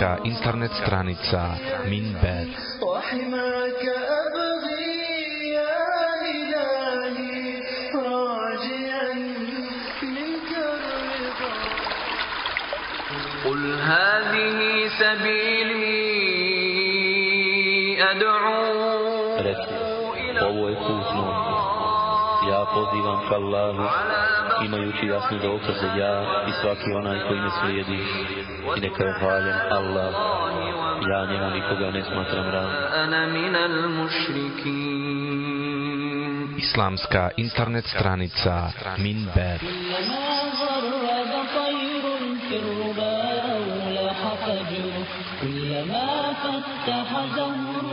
Islamska internet stranica Minber وحماك أبغي يا إلهي راجيا منك الرضا قل هذه سبيلي أدعو Reci, ovo je put moj. Ja pozivam ka Allahu, imajući jasne dokaze ja i svaki onaj koji me slijedi. I neka je hvaljen Allah. Ja njemu nikoga ne smatram ravnim. أنا من المشركين Islamska internet stranica Minber كلما غرد طير في الربا أو لاح فجر كلما فتح زهر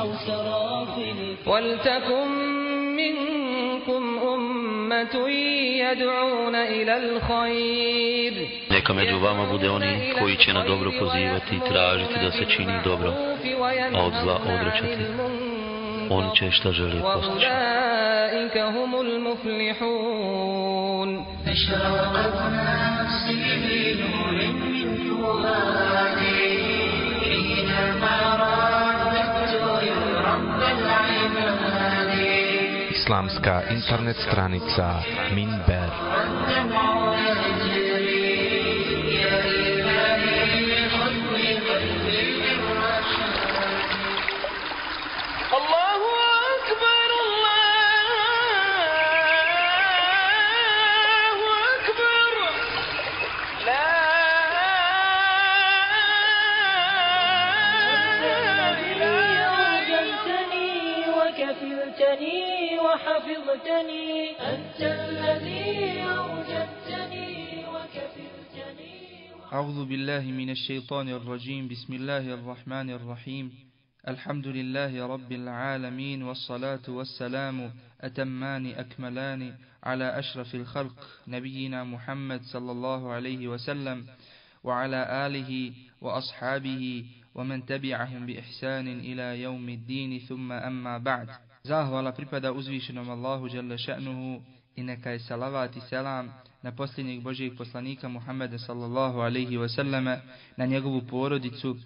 أو الفجر ولتكن منكم أمة يدعون إلى الخير Neka među vama bude oni koji će na dobro pozivati i tražiti da se čini dobro, a od zla odrećati. Oni će šta želi postići. Islamska internet stranica Minber. Islamska internet stranica Minber. وحفظتني أنت الذي أوجدتني وكفلتني أعوذ بالله من الشيطان الرجيم. بسم الله الرحمن الرحيم. الحمد لله رب العالمين والصلاة والسلام أتمان أكملان على أشرف الخلق نبينا محمد صلى الله عليه وسلم وعلى آله وأصحابه ومن تبعهم بإحسان إلى يوم الدين. ثم أما بعد. Zahvala pripada uzvišenom Allahu dželle še'nuhu i neka je salavat i selam na posljednjeg Božijeg poslanika Muhammeda sallallahu alaihi wasallama, na njegovu porodicu,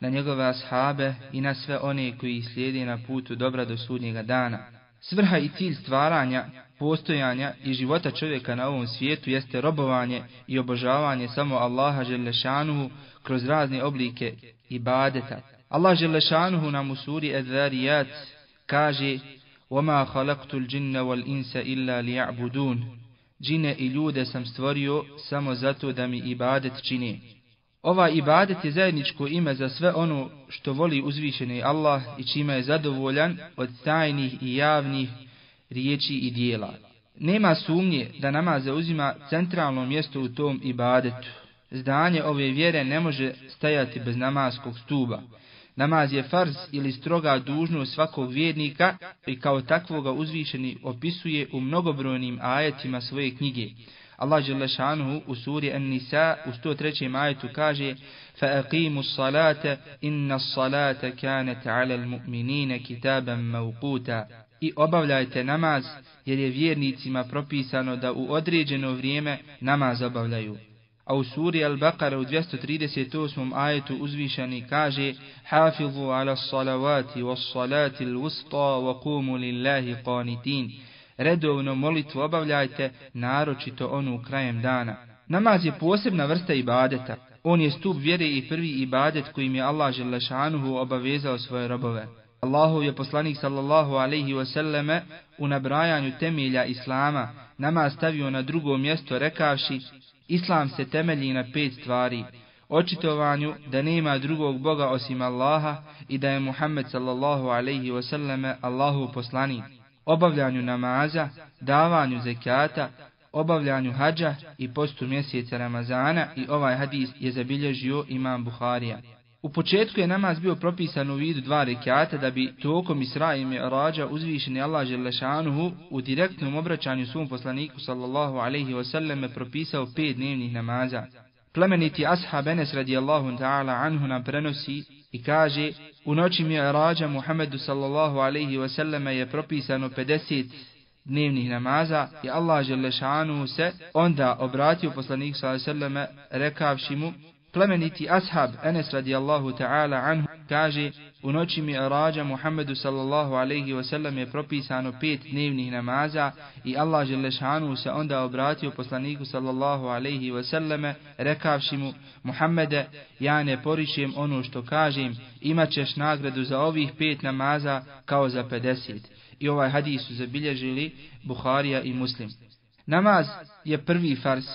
na njegove ashabe i na sve one koji ih slijede na putu dobra do sudnjega dana. Svrha i cilj stvaranja, postojanja i života čovjeka na ovom svijetu jeste robovanje i obožavanje samo Allaha Želešanuhu kroz razne oblike ibadeta. Allah Želešanuhu nam u suri Edvarijat kaže وَمَا خَلَقْتُ الْجِنَّ وَالْإِنسَ إِلَّا لِيَعْبُدُونَ Džine i ljude sam stvorio samo zato da mi ibadet čine. Ova ibadet je zajedničko ime za sve ono što voli uzvišeni Allah i čime je zadovoljan od tajnih i javnih riječi i dijela. Nema sumnje da namaz zauzima centralno mjesto u tom ibadetu. Zdanje ove vjere ne može stajati bez namaskog stuba. Namaz je farz ili stroga dužnost svakog vjernika i kao takvoga uzvišeni opisuje u mnogobrojnim ajetima svoje knjige. Allah Želešanuhu u suri An-Nisa u 103. ajetu kaže فَأَقِيمُوا الصَّلَاةَ إِنَّ الصَّلَاةَ كَانَتْ عَلَى الْمُؤْمِنِينَ كِتَابًا مَوْقُوتًا I obavljajte namaz, jer je vjernicima propisano da u određeno vrijeme namaz obavljaju. A u suri Al-Baqara u 238. ajetu uzvišani kaže Hafizu ala salavati was salati l-wusta wa kumu lillahi qanitin. Redovno molitvu obavljajte, naročito onu krajem dana. Namaz je posebna vrsta ibadeta. On je stup vjere i prvi ibadet kojim je Allah Želešanuhu obavezao svoje robove. Allahov je poslanik sallallahu alaihi wasallame u nabrajanju temelja Islama namaz stavio na drugo mjesto rekavši Islam se temelji na pet stvari. očitovanju da nema drugog Boga osim Allaha i da je Muhammed sallallahu alaihi wasallame Allahu poslanik, obavljanju namaza, davanju zekata, obavljanju hađa i postu mjeseca Ramazana i ovaj hadis je zabilježio imam Buharija. U početku je namaz bio propisan u vidu dva rekiata da bi tokom Isra i Mi'rađa uzvišeni Allah Želešanuhu u direktnom obraćanju svom poslaniku sallallahu alaihi wasallam propisao pet dnevnih namaza. Plemeniti ashab Enes radijallahu ta'ala anhu nam prenosi i kaže u noći Mi'rađa Muhammedu sallallahu alaihi wasallam je propisano 50 dnevnih namaza i Allah Želešanuhu se onda obratio poslaniku sallallahu alaihi wasallam rekavši mu Plemeniti ashab Enes radijallahu ta'ala anhu kaže u noći mi arađa Muhammedu sallallahu alaihi wasallam je propisano pet dnevnih namaza i Allah želešanu se onda obratio poslaniku sallallahu alaihi wasallame rekavši mu Muhammede ja ne poričem ono što kažem imat ćeš nagradu za ovih pet namaza kao za 50 i ovaj hadis su zabilježili Buharija i Muslim. Namaz je prvi fars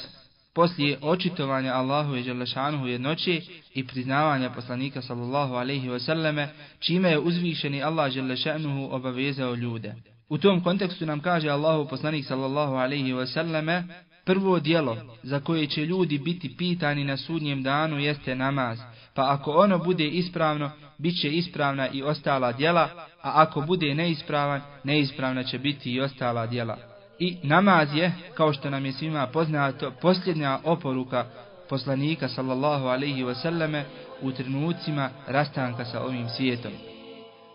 poslije očitovanja Allahu i Đelešanuhu jednoće i priznavanja poslanika sallallahu alaihi wasallame, čime je uzvišeni Allah Đelešanuhu obavezao ljude. U tom kontekstu nam kaže Allahu poslanik sallallahu alaihi wasallame, prvo dijelo za koje će ljudi biti pitani na sudnjem danu jeste namaz, pa ako ono bude ispravno, bit će ispravna i ostala dijela, a ako bude neispravan, neispravna će biti i ostala dijela. I namaz je, kao što nam je svima poznato, posljednja oporuka poslanika sallallahu alaihi wasallame u trenucima rastanka sa ovim svijetom.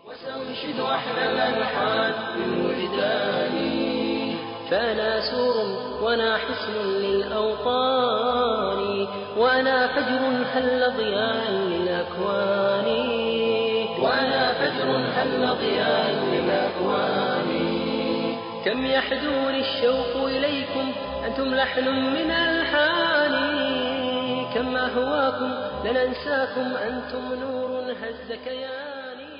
وسأنشد أحلى الألحان من وجداني فأنا سور وأنا حسن للأوطان وأنا فجر هل ضياء للأكوان كم يحدوني الشوق إليكم أنتم لحن من ألحاني كم أهواكم لن أنساكم أنتم نور هز كياني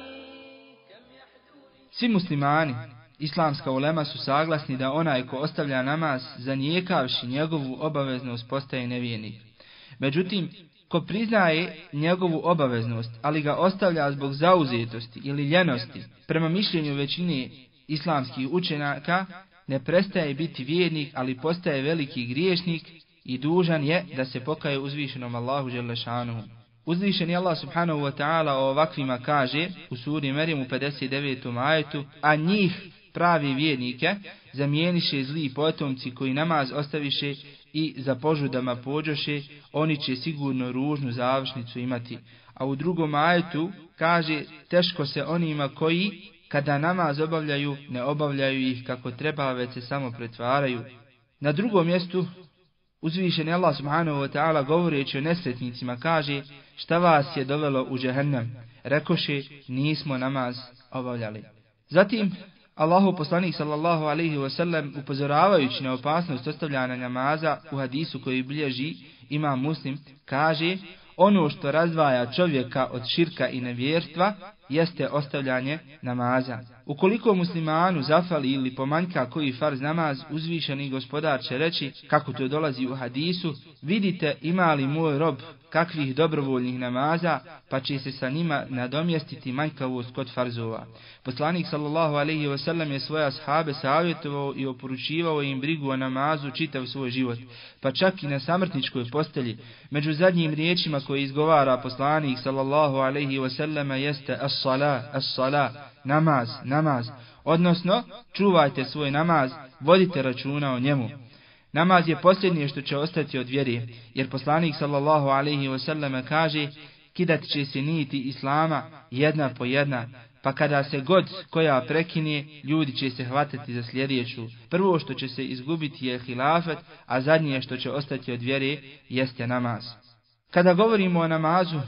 كم يحدوني Svi muslimani, islamska ulema su saglasni da onaj ko ostavlja namaz zanijekavši njegovu obaveznost postaje nevijenik. Međutim, ko priznaje njegovu obaveznost, ali ga ostavlja zbog zauzetosti ili ljenosti, prema mišljenju većine islamskih učenjaka, ne prestaje biti vjernik, ali postaje veliki griješnik i dužan je da se pokaje uzvišenom Allahu Želešanuhu. Uzvišeni Allah subhanahu wa ta'ala o ovakvima kaže u suri Merim u 59. ajetu, a njih pravi vjernike zamijeniše zli potomci koji namaz ostaviše i za požudama pođoše, oni će sigurno ružnu završnicu imati. A u drugom ajetu kaže teško se onima koji kada namaz obavljaju, ne obavljaju ih kako treba, već se samo pretvaraju. Na drugom mjestu, uzvišen Allah subhanahu wa ta'ala govoreći o nesretnicima kaže, šta vas je dovelo u džehennem? Rekoše, nismo namaz obavljali. Zatim, Allahu poslanik sallallahu alaihi wa sallam upozoravajući na opasnost ostavljanja namaza u hadisu koji bilježi ima muslim, kaže, ono što razdvaja čovjeka od širka i nevjerstva jeste ostavljanje namaza. Ukoliko muslimanu zafali ili pomanjka koji farz namaz, uzvišeni gospodar će reći, kako to dolazi u hadisu, vidite ima li moj rob kakvih dobrovoljnih namaza, pa će se sa njima nadomjestiti manjkavost kod farzova. Poslanik sallallahu alaihi wasallam je svoje ashabe savjetovao i oporučivao im brigu o namazu čitav svoj život, pa čak i na samrtničkoj postelji. Među zadnjim riječima koje izgovara poslanik sallallahu alaihi wasallam jeste as-sala, as-sala, namaz, namaz, odnosno čuvajte svoj namaz, vodite računa o njemu. Namaz je posljednje što će ostati od vjere, jer poslanik sallallahu alaihi wasallam kaže, kidat će se niti islama jedna po jedna, pa kada se god koja prekine, ljudi će se hvatati za sljedeću. Prvo što će se izgubiti je hilafet, a zadnje što će ostati od vjere jeste namaz. Kada govorimo o namazu,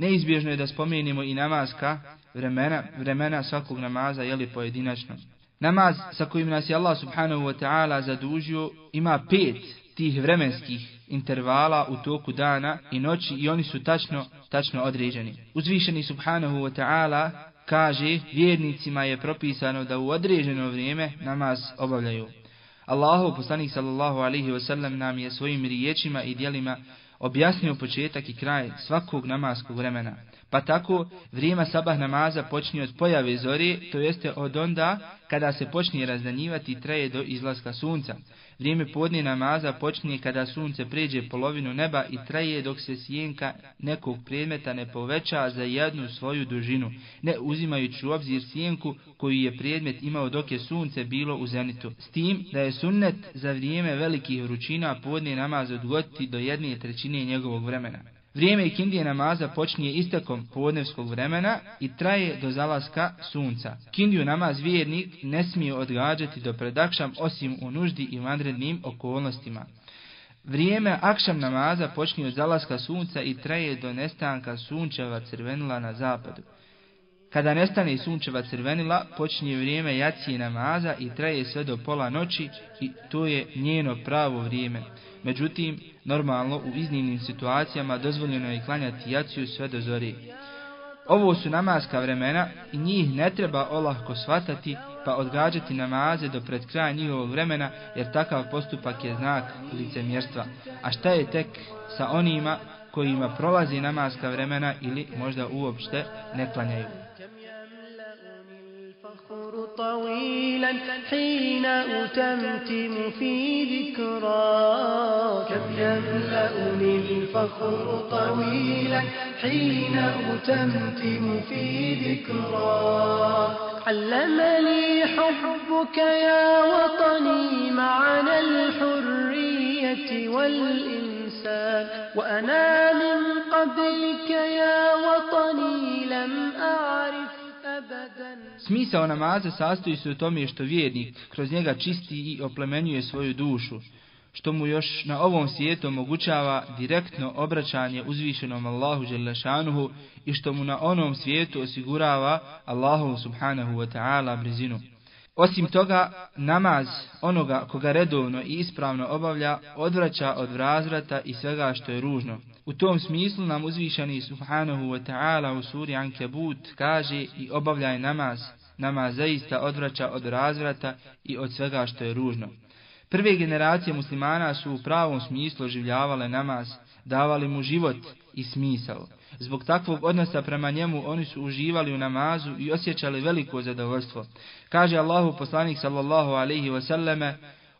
neizbježno je da spomenimo i namazka vremena, vremena svakog namaza, jeli pojedinačno. Namaz sa kojim nas je Allah subhanahu wa ta'ala zadužio ima pet tih vremenskih intervala u toku dana i noći i oni su tačno, tačno određeni. Uzvišeni subhanahu wa ta'ala kaže vjernicima je propisano da u određeno vrijeme namaz obavljaju. Allahu poslanik sallallahu alaihi wasallam nam je svojim riječima i dijelima objasnio početak i kraj svakog namaskog vremena. Pa tako, vrijeme sabah namaza počinje od pojave zore, to jeste od onda kada se počne razdanjivati i traje do izlaska sunca. Vrijeme podne namaza počinje kada sunce pređe polovinu neba i traje dok se sjenka nekog predmeta ne poveća za jednu svoju dužinu, ne uzimajući u obzir sjenku koju je predmet imao dok je sunce bilo u zenitu. S tim da je sunnet za vrijeme velikih vrućina podne namaz odgoditi do jedne trećine njegovog vremena. Vrijeme ikindije namaza počinje istekom podnevskog vremena i traje do zalaska sunca. Kindiju namaz vjernik ne smije odgađati do predakšam osim u nuždi i vanrednim okolnostima. Vrijeme akšam namaza počinje od zalaska sunca i traje do nestanka sunčeva crvenila na zapadu. Kada nestane sunčeva crvenila, počinje vrijeme jacije namaza i traje sve do pola noći i to je njeno pravo vrijeme. Međutim, normalno u iznimnim situacijama dozvoljeno je klanjati jaciju sve do zori. Ovo su namaska vremena i njih ne treba olahko shvatati pa odgađati namaze do pred kraja njihovog vremena jer takav postupak je znak licemjerstva. A šta je tek sa onima kojima prolazi namaska vremena ili možda uopšte ne klanjaju? طويلا حين أتمتم في ذكراك. كم يملأني الفخر طويلا حين أتمتم في ذكراك. علمني حبك يا وطني معنى الحرية والإنسان. وأنا من قبلك يا وطني لم أعرف Smisao namaza sastoji se u tome što vjernik kroz njega čisti i oplemenjuje svoju dušu, što mu još na ovom svijetu omogućava direktno obraćanje uzvišenom Allahu Đelešanuhu i što mu na onom svijetu osigurava Allahu subhanahu wa ta'ala blizinu. Osim toga, namaz onoga koga redovno i ispravno obavlja odvraća od razvrata i svega što je ružno. U tom smislu nam uzvišani subhanahu wa ta'ala u suri Ankebut kaže i obavljaj namaz. Namaz zaista odvraća od razvrata i od svega što je ružno. Prve generacije muslimana su u pravom smislu življavale namaz, davali mu život i smisao. Zbog takvog odnosa prema njemu oni su uživali u namazu i osjećali veliko zadovoljstvo. Kaže Allahu poslanik sallallahu alaihi wasallame,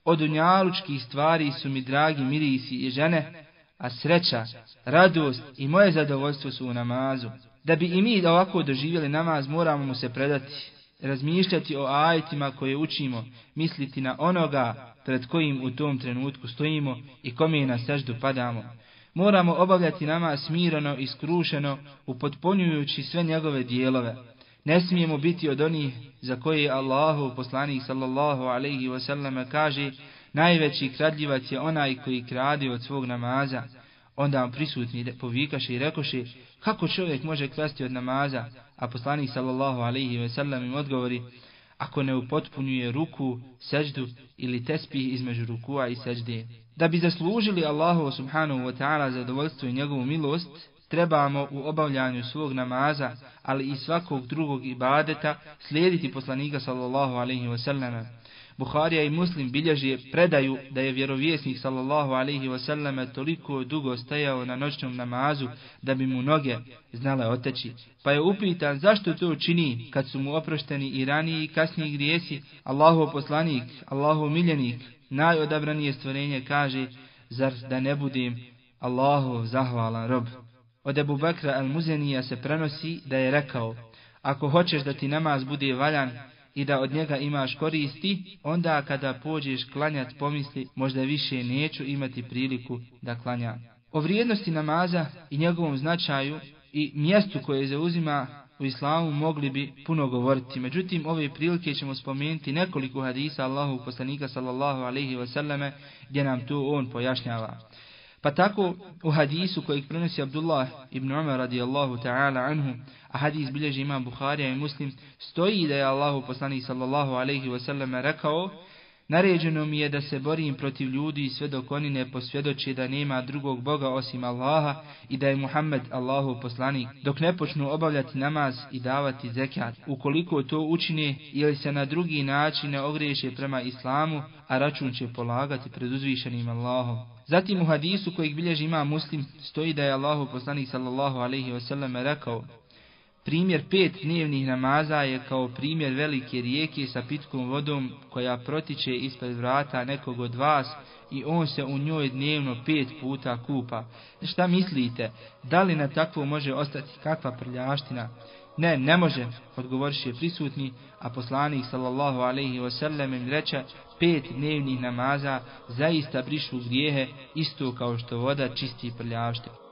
od dunjalučkih stvari su mi dragi mirisi i žene, a sreća, radost i moje zadovoljstvo su u namazu. Da bi i mi ovako doživjeli namaz, moramo mu se predati, razmišljati o ajetima koje učimo, misliti na onoga pred kojim u tom trenutku stojimo i kome na seždu padamo. Moramo obavljati namaz smirano i skrušeno, upotpunjujući sve njegove dijelove. Ne smijemo biti od onih za koje Allahu poslanik sallallahu alaihi wasallam kaže najveći kradljivac je onaj koji krade od svog namaza. Onda vam prisutni povikaše i rekoše kako čovjek može krasti od namaza, a poslanik sallallahu alaihi wasallam im odgovori ako ne upotpunjuje ruku, seždu ili tespih između rukua i sežde. Da bi zaslužili Allahu subhanahu wa ta'ala zadovoljstvo i njegovu milost, trebamo u obavljanju svog namaza, ali i svakog drugog ibadeta, slijediti poslanika sallallahu alaihi wa sallam. Buharija i Muslim bilježi predaju da je vjerovjesnik sallallahu alaihi wa sallam toliko dugo stajao na noćnom namazu da bi mu noge znale oteći. Pa je upitan zašto to čini kad su mu oprošteni i raniji i kasniji grijesi. Allahu poslanik, Allahu miljenik, najodabranije stvorenje kaže zar da ne budem Allahu zahvalan rob. Od Ebu Bekra al-Muzenija se prenosi da je rekao ako hoćeš da ti namaz bude valjan, i da od njega imaš koristi, onda kada pođeš klanjat pomisli, možda više neću imati priliku da klanjam. O vrijednosti namaza i njegovom značaju i mjestu koje zauzima u islamu mogli bi puno govoriti. Međutim, ove prilike ćemo spomenuti nekoliko hadisa Allahu poslanika sallallahu alaihi wasallame gdje nam to on pojašnjava. Pa tako u hadisu kojeg prenosi Abdullah ibn Umar radijallahu ta'ala anhu, a hadis bilježi imam Buharija i Muslim, stoji da je Allahu poslanik sallallahu alaihi wasallam rekao, naređeno mi je da se borim protiv ljudi sve dok oni ne posvjedoče da nema drugog Boga osim Allaha i da je Muhammed Allahov poslanik, dok ne počnu obavljati namaz i davati zekat. Ukoliko to učine ili se na drugi način ne ogreše prema islamu, a račun će polagati pred uzvišenim Allahom. Zatim u hadisu kojeg bilježi ima muslim stoji da je Allahu poslanik sallallahu alaihi wasallam rekao Primjer pet dnevnih namaza je kao primjer velike rijeke sa pitkom vodom koja protiče ispred vrata nekog od vas i on se u njoj dnevno pet puta kupa. Šta mislite, da li na takvo može ostati kakva prljaština? Ne, ne može, odgovoriše prisutni, a poslanik sallallahu alaihi wasallam im reče, pet dnevnih namaza zaista brišu grijehe isto kao što voda čisti prljaštinu.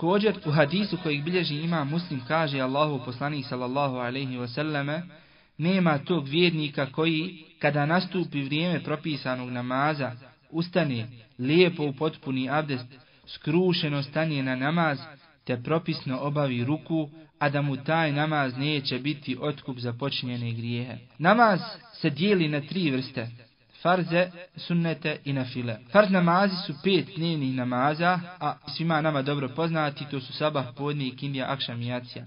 Također u hadisu kojeg bilježi ima muslim kaže Allahu poslanik sallallahu alaihi wasallame nema tog vjernika koji kada nastupi vrijeme propisanog namaza ustane lijepo u potpuni abdest skrušeno stanje na namaz te propisno obavi ruku a da mu taj namaz neće biti otkup za počinjene grijehe. Namaz se dijeli na tri vrste farze, sunnete i nafile. Farz namazi su pet dnevnih namaza, a svima nama dobro poznati, to su sabah, podni, kindija, akšam i jacija.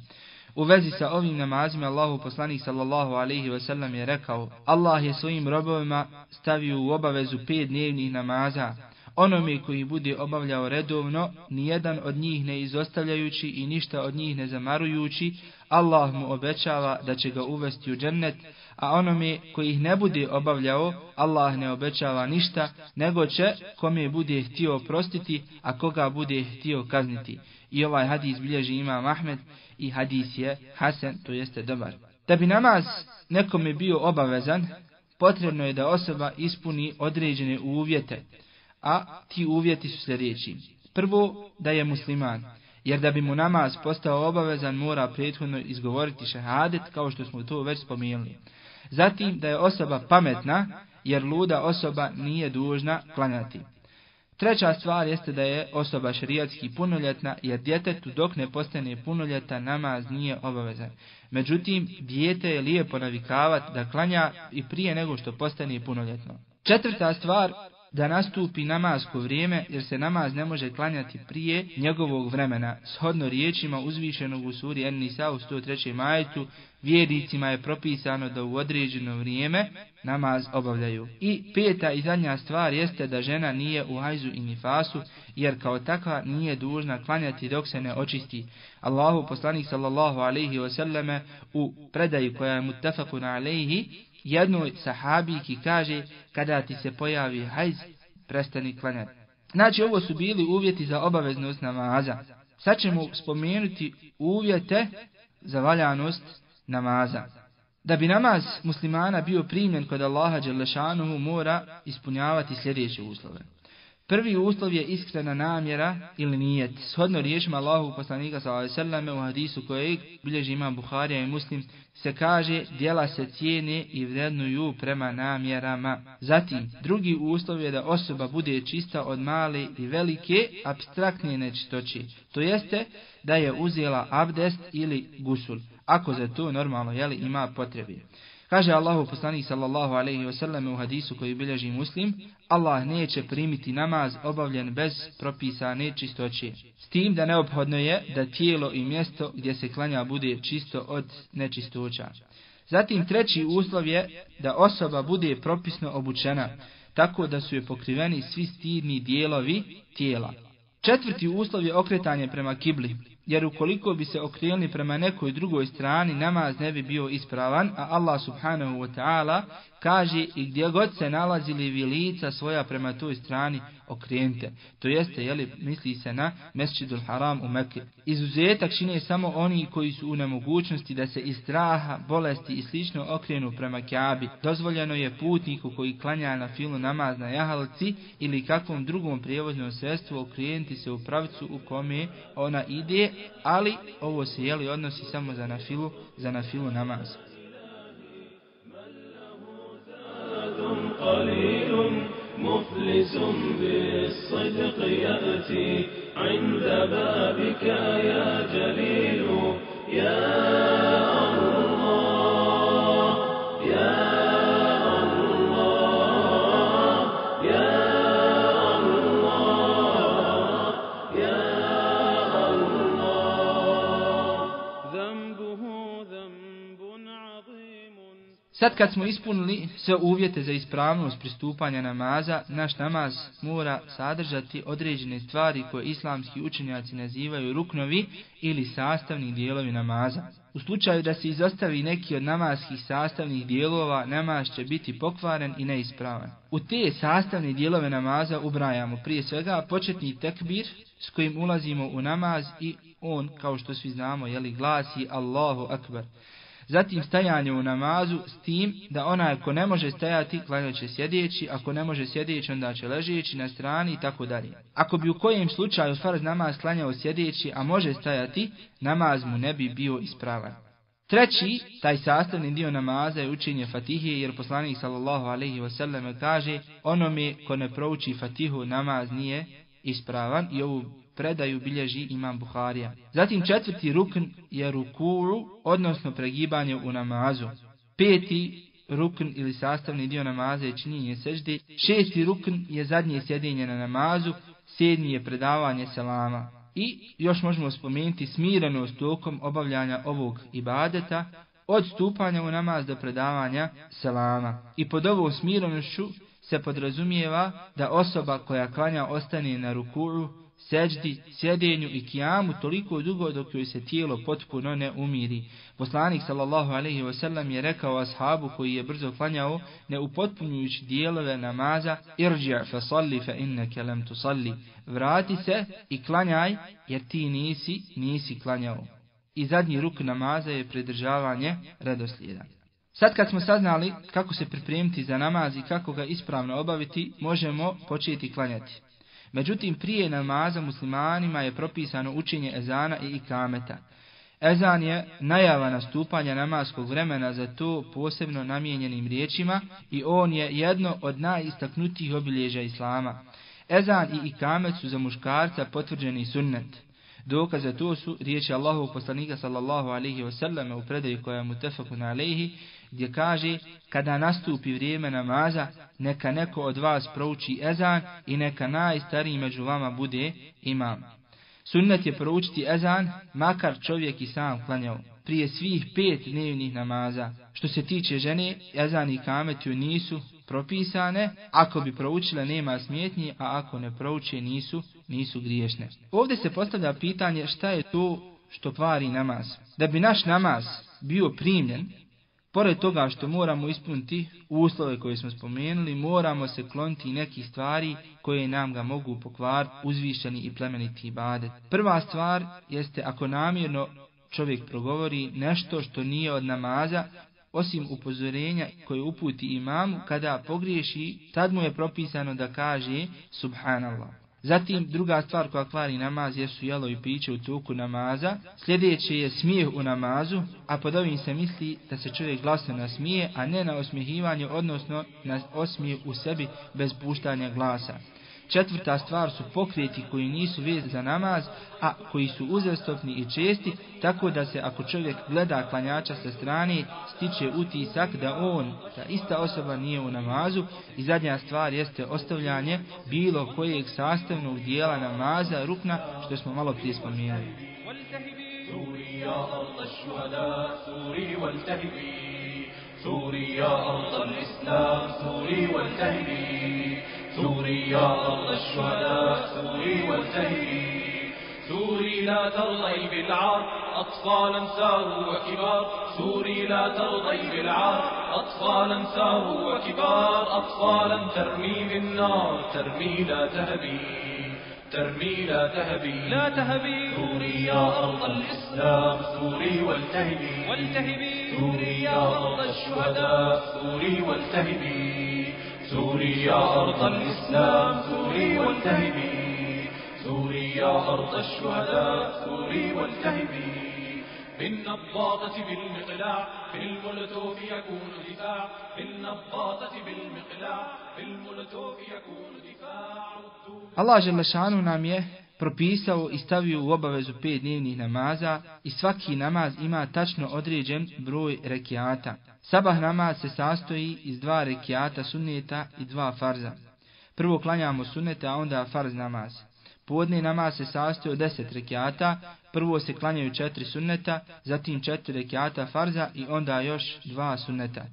U vezi sa ovim namazima Allahu poslanik sallallahu alaihi ve sellem je rekao Allah je svojim robovima stavio u obavezu pet dnevnih namaza. Onome koji bude obavljao redovno, nijedan od njih ne izostavljajući i ništa od njih ne zamarujući, Allah mu obećava da će ga uvesti u džennet, a onome koji ih ne bude obavljao, Allah ne obećava ništa, nego će kome bude htio oprostiti, a koga bude htio kazniti. I ovaj hadis bilježi ima Ahmed i hadis je Hasan, to jeste dobar. Da bi namaz nekome bio obavezan, potrebno je da osoba ispuni određene uvjete, a ti uvjeti su sljedeći. Prvo, da je musliman, jer da bi mu namaz postao obavezan mora prethodno izgovoriti šehadet kao što smo to već spomenuli. Zatim da je osoba pametna, jer luda osoba nije dužna klanjati. Treća stvar jeste da je osoba šerijatski punoljetna, jer djetetu dok ne postane punoljeta namaz nije obavezan. Međutim, dijete je lijepo navikavati da klanja i prije nego što postane punoljetno. Četvrta stvar da nastupi namasko vrijeme, jer se namaz ne može klanjati prije njegovog vremena. Shodno riječima uzvišenog u suri En-Nisa u 103. majetu, vjernicima je propisano da u određeno vrijeme namaz obavljaju. I peta i zadnja stvar jeste da žena nije u hajzu i nifasu, jer kao takva nije dužna klanjati dok se ne očisti. Allahu poslanik sallallahu alaihi wasallame u predaji koja je muttafaqun alaihi, jednoj sahabijki kaže kada ti se pojavi hajz, prestani klanjati. Znači ovo su bili uvjeti za obaveznost namaza. Sad ćemo spomenuti uvjete za valjanost namaza. Da bi namaz muslimana bio primjen kod Allaha Đelešanuhu mora ispunjavati sljedeće uslove. Prvi uslov je iskrena namjera ili nijet. Shodno riječima Allahu poslanika s.a.v. u hadisu kojeg bilježi ima Buharija i Muslim se kaže dijela se cijene i vrednuju prema namjerama. Zatim, drugi uslov je da osoba bude čista od male i velike abstraktne nečistoće. To jeste da je uzela abdest ili gusul, ako za to normalno jeli, ima potrebe. Kaže Allahu poslanik sallallahu alejhi ve sellem u hadisu koji bilježi Muslim, Allah neće primiti namaz obavljen bez propisane čistoće. S tim da neophodno je da tijelo i mjesto gdje se klanja bude čisto od nečistoća. Zatim treći uslov je da osoba bude propisno obučena, tako da su je pokriveni svi stidni dijelovi tijela. Četvrti uslov je okretanje prema kibli, jer ukoliko bi se okrenuli prema nekoj drugoj strani, namaz ne bi bio ispravan, a Allah subhanahu wa ta'ala kaže i gdje god se nalazili vi lica svoja prema toj strani, okrenite. To jeste, jeli, misli se na Mesčidul Haram u Mekke. Izuzetak čine samo oni koji su u nemogućnosti da se iz straha, bolesti i slično okrenu prema Kjabi. Dozvoljeno je putniku koji klanja na filu namaz na jahalci ili kakvom drugom prijevoznom sredstvu okrenuti se u pravcu u kome ona ide, ali ovo se jeli odnosi samo za nafilu, za nafilu namaz. قليل مفلس بالصدق يأتي. عند بابك يا جليل يا Sad kad smo ispunili sve uvjete za ispravnost pristupanja namaza, naš namaz mora sadržati određene stvari koje islamski učenjaci nazivaju ruknovi ili sastavni dijelovi namaza. U slučaju da se izostavi neki od namazskih sastavnih dijelova, namaz će biti pokvaren i neispravan. U te sastavne dijelove namaza ubrajamo prije svega početni tekbir s kojim ulazimo u namaz i on, kao što svi znamo, jeli glasi Allahu Akbar. Zatim stajanje u namazu s tim da onaj ko ne može stajati klanjat će sjedeći, ako ne može sjedeći onda će ležeći na strani i tako dalje. Ako bi u kojem slučaju farz namaz klanjao sjedeći, a može stajati, namaz mu ne bi bio ispravan. Treći, taj sastavni dio namaza je učenje Fatihije, jer poslanik sallallahu alaihi wasallam kaže onome ko ne prouči Fatihu namaz nije ispravan i ovu predaju bilježi imam Buharija. Zatim četvrti rukn je rukuru, odnosno pregibanje u namazu. Peti rukn ili sastavni dio namaza je činjenje sežde. Šesti rukn je zadnje sjedinje na namazu. Sedmi je predavanje selama. I još možemo spomenuti smirenost tokom obavljanja ovog ibadeta, od stupanja u namaz do predavanja selama. I pod ovom smirenošću se podrazumijeva da osoba koja klanja ostane na rukuru, seđdi, sjedenju i kijamu toliko dugo dok joj se tijelo potpuno ne umiri. Poslanik sallallahu alaihi wasallam je rekao ashabu koji je brzo klanjao, ne upotpunjujući dijelove namaza, irđi' fa salli fa inneke lem tu salli. Vrati se i klanjaj jer ti nisi, nisi klanjao. I zadnji ruk namaza je pridržavanje redoslijeda. Sad kad smo saznali kako se pripremiti za namaz i kako ga ispravno obaviti, možemo početi klanjati. Međutim, prije namaza muslimanima je propisano učenje ezana i ikameta. Ezan je najava nastupanja namaskog vremena za to posebno namijenjenim riječima i on je jedno od najistaknutijih obilježja islama. Ezan i ikamet su za muškarca potvrđeni sunnet. Dokaz za to su riječi Allahov poslanika sallallahu alaihi wasallam u predaju koja je mutefakun alaihi gdje kaže kada nastupi vrijeme namaza neka neko od vas prouči ezan i neka najstariji među vama bude imam. Sunnet je proučiti ezan makar čovjek i sam klanjao prije svih pet dnevnih namaza. Što se tiče žene, ezan i kametju nisu propisane, ako bi proučile nema smjetnji, a ako ne prouče nisu, nisu griješne. Ovdje se postavlja pitanje šta je to što kvari namaz. Da bi naš namaz bio primljen, Pored toga što moramo ispuniti uslove koje smo spomenuli, moramo se kloniti nekih stvari koje nam ga mogu pokvariti uzvišeni i plemeniti ibadet. Prva stvar jeste ako namjerno čovjek progovori nešto što nije od namaza, osim upozorenja koje uputi imamu, kada pogriješi, tad mu je propisano da kaže Subhanallah. Zatim, druga stvar koja kvari namaz jesu jelo i piće u toku namaza. Sljedeće je smijeh u namazu, a pod ovim se misli da se čovjek glasno nasmije, a ne na osmihivanje, odnosno na osmije u sebi bez puštanja glasa. Četvrta stvar su pokreti koji nisu vez za namaz, a koji su uzastopni i česti, tako da se ako čovjek gleda klanjača sa strane, stiče utisak da on, da ista osoba nije u namazu. I zadnja stvar jeste ostavljanje bilo kojeg sastavnog dijela namaza, rukna, što smo malo prije spomenuli. سوري يا أرض الشهداء سوري والتهبي سوري يا أرض الإسلام سوري والتهبي سوري يا أرض الشهداء سوري والتهبي سوري لا ترضي بالعار أطفالا ساروا وكبار. سوري لا ترضي بالعار أطفالا ثاروا وكبار. أطفالا ترمي بالنار ترمي لا تهبي. ترمي لا تهبي. لا تهبي. ثوري يا أرض الإسلام ثوري والتهبي. والتهبي. ثوري يا أرض الشهداء ثوري والتهبي. ثوري يا أرض الإسلام ثوري والتهبي ثوري يا أرض الشهداء ثوري والتهبي بالنباطة بالمقلاع بالمولوتوف يكون دفاع. بالنباطة بالمقلاع بالمولوتوف يكون دفاع. Allah Želešanu nam je propisao i stavio u obavezu pet dnevnih namaza i svaki namaz ima tačno određen broj rekiata. Sabah namaz se sastoji iz dva rekiata sunneta i dva farza. Prvo klanjamo sunnete, a onda farz namaz. Podni namaz se sastoji od deset rekiata, prvo se klanjaju četiri sunneta, zatim četiri rekiata farza i onda još dva sunneta.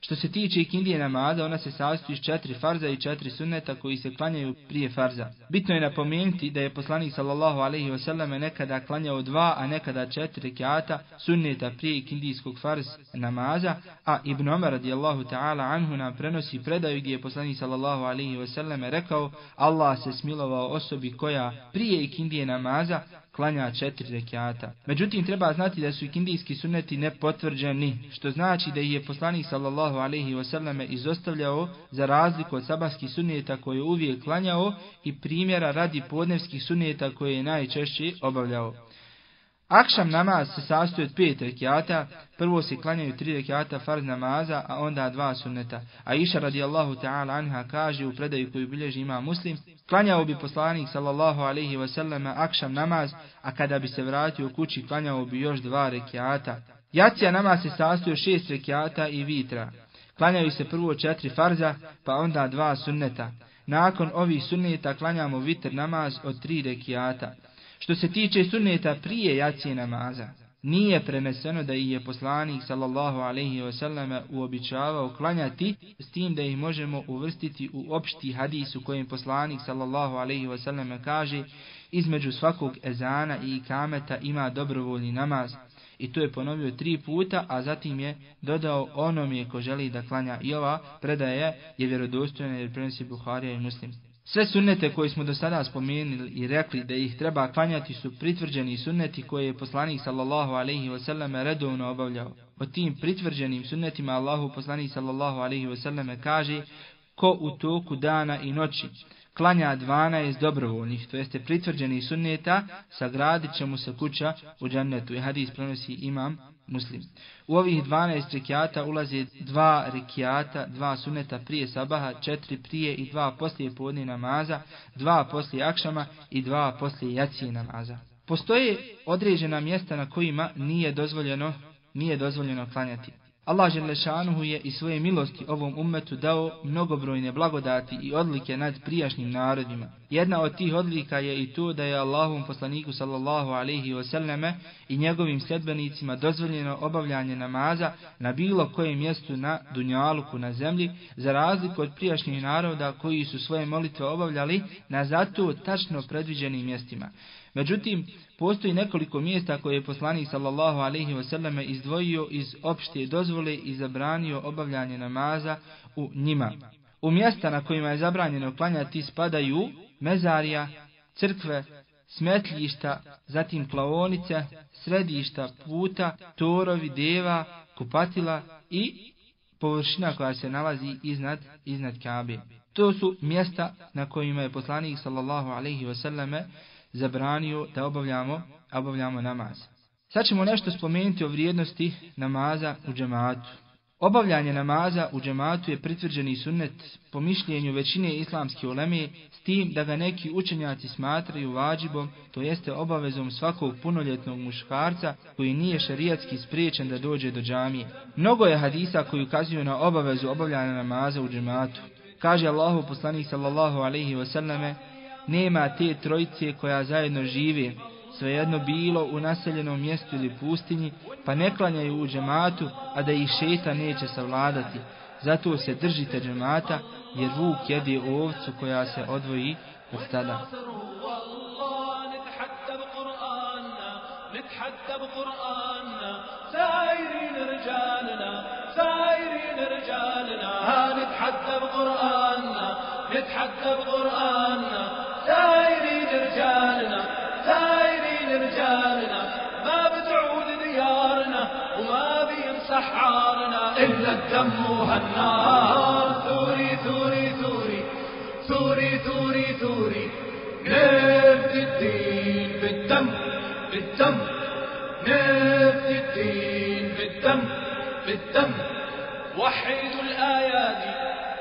Što se tiče ikindije namaza, ona se sastoji iz četiri farza i četiri sunneta koji se klanjaju prije farza. Bitno je napomenuti da je poslanik sallallahu alaihi wasallam nekada klanjao dva, a nekada četiri rekiata sunneta prije ikindijskog farz namaza, a Ibn Omar radijallahu ta'ala anhu nam prenosi predaju gdje je poslanik sallallahu alaihi wasallam rekao Allah se smilovao osobi koja prije ikindije namaza klanja četiri rekiata. Međutim, treba znati da su ikindijski sunneti nepotvrđeni, što znači da ih je poslanik sallallahu alaihi wasallame izostavljao za razliku od sabahskih sunneta koje je uvijek klanjao i primjera radi podnevskih sunneta koje je najčešće obavljao. Akšam namaz se sastoji od pet rekiata, prvo se klanjaju tri rekiata farz namaza, a onda dva sunneta. A iša radijallahu ta'ala anha kaže u predaju koju bilježi ima muslim, klanjao bi poslanik sallallahu alaihi wasallam akšam namaz, a kada bi se vratio kući klanjao bi još dva rekiata. Jacija namaz se sastoji od šest rekiata i vitra. Klanjaju se prvo četiri farza, pa onda dva sunneta. Nakon ovih sunneta klanjamo vitr namaz od tri rekiata. Što se tiče sunneta prije jacije namaza, nije preneseno da ih je poslanik sallallahu alaihi wasallam uobičavao klanjati s tim da ih možemo uvrstiti u opšti hadis u kojem poslanik sallallahu alaihi wasallam kaže između svakog ezana i ikameta ima dobrovoljni namaz i to je ponovio tri puta, a zatim je dodao onom je ko želi da klanja i ova predaje je vjerodostojna jer prenosi Buharija i Muslim. Sve sunnete koje smo do sada spomenuli i rekli da ih treba klanjati su pritvrđeni sunneti koje je poslanik sallallahu alaihi wasallam redovno obavljao. O tim pritvrđenim sunnetima Allahu poslanik sallallahu alaihi wasallam kaže ko u toku dana i noći klanja 12 dobrovoljnih, to jeste pritvrđeni sunneta, sagradit će mu se kuća u džennetu. I hadis prenosi imam muslim. U ovih 12 rekiata ulazi dva rekiata, dva suneta prije sabaha, četiri prije i dva poslije podne namaza, dva poslije akšama i dva poslije jacije namaza. Postoje određena mjesta na kojima nije dozvoljeno, nije dozvoljeno klanjati. Allah Želešanuhu je i svoje milosti ovom ummetu dao mnogobrojne blagodati i odlike nad prijašnjim narodima. Jedna od tih odlika je i to da je Allahom poslaniku sallallahu alaihi wasallame i njegovim sljedbenicima dozvoljeno obavljanje namaza na bilo kojem mjestu na Dunjaluku na zemlji, za razliku od prijašnjih naroda koji su svoje molitve obavljali na zato tačno predviđenim mjestima. Međutim, postoji nekoliko mjesta koje je poslanik sallallahu alaihi wasallam izdvojio iz opšte dozvole i zabranio obavljanje namaza u njima. U mjesta na kojima je zabranjeno klanjati spadaju mezarija, crkve, smetljišta, zatim klaonice, središta puta, torovi, deva, kupatila i površina koja se nalazi iznad, iznad Kabe. To su mjesta na kojima je poslanik sallallahu alaihi wasallam zabranio da obavljamo, obavljamo namaz. Sad ćemo nešto spomenuti o vrijednosti namaza u džematu. Obavljanje namaza u džematu je pritvrđeni sunnet po mišljenju većine islamske uleme s tim da ga neki učenjaci smatraju vađibom, to jeste obavezom svakog punoljetnog muškarca koji nije šarijatski spriječen da dođe do džamije. Mnogo je hadisa koji ukazuju na obavezu obavljanja namaza u džematu. Kaže Allahu poslanik sallallahu alaihi wasallame, nema te trojice koja zajedno žive, svejedno bilo u naseljenom mjestu ili pustinji, pa ne klanjaju u džematu, a da ih šeta neće savladati. Zato se držite džemata, jer vuk jede ovcu koja se odvoji od stada. نتحدى بقرآننا سايرين رجالنا الدم وهالنار ثوري ثوري ثوري ثوري ثوري ثوري نفت الدين بالدم بالدم. نفت الدين بالدم بالدم. وحدوا الآيات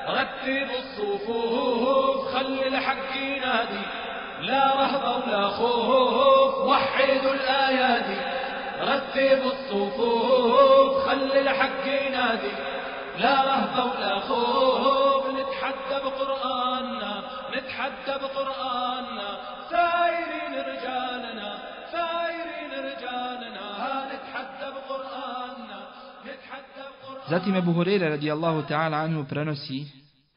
رتبوا الصفوف خلي الحق ينادي. لا رهبة ولا خوف وحدوا الآيات رتبوا الصفوف خلي الحق ينادي. لا رهبة ولا خوف نتحدى بقرآننا نتحدى بقرآننا سايرين رجالنا سايرين رجالنا نتحدى بقرآننا نتحدى بقرآننا Zatim Ebu Hureyre radijallahu ta'ala anhu prenosi